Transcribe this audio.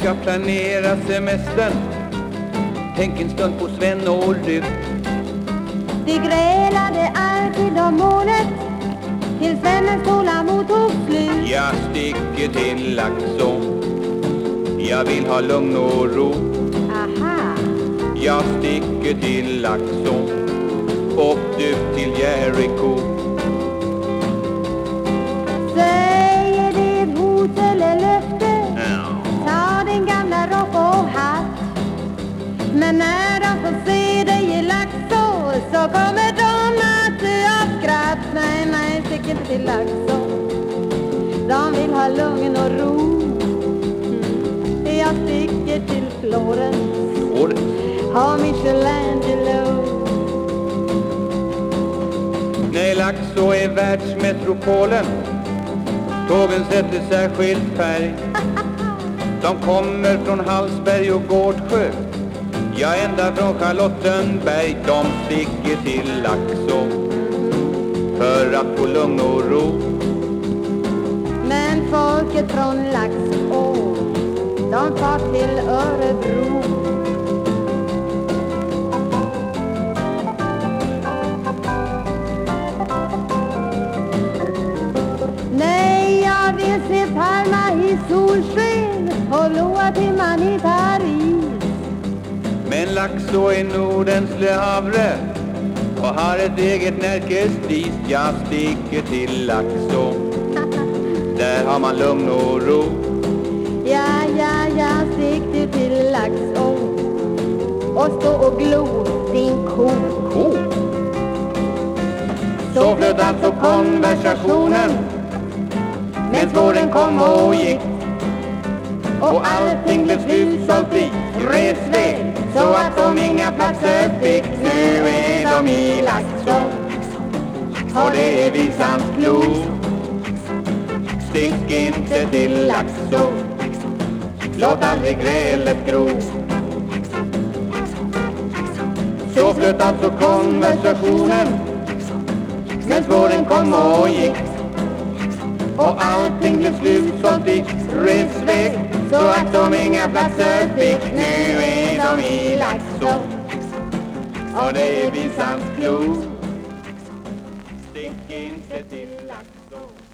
ska planera semestern. Tänk en stund på Sven och du. De grälade alltid om målet Tills vännens tålamod tog slut. Jag sticker till Laxå Jag vill ha lugn och ro. Aha, Jag sticker till Laxå Och du till Jericho Så kommer de att dö av skratt. Nej, nej, stick inte till Laxå De vill ha lugn och ro. Mm. Jag sticker till Florens Ha Michelangelo. Nej, Laxå är världsmetropolen Tågen sätter särskild färg. De kommer från Hallsberg och Gårdsjö Ja, ända från Charlottenberg De sticker till Laxå. För att få lugn och ro. Men folket från Laxå De far till Örebro. Nej, jag vill se Palma i solsken och Loa-timman i Paris Laxå är Nordens Le Havre. Och har ett eget närkestis Jag sticker till Laxå Där har man lugn och ro. Ja, ja, jag sticker till Laxå och stå och glo din ko. Ko? Så flöt alltså konversationen. Men spåren kom och gick. Och allting blev slutsålt i Och det är visans klo Stick inte till Laxå Låt aldrig grälet gro. Så flöt alltså konversationen. Men spåren kom och gick. Och allting blev slutsålt i resväg Så att de inga platser fick. Nu är de i Laxå Och det är visans klo vilken se till att så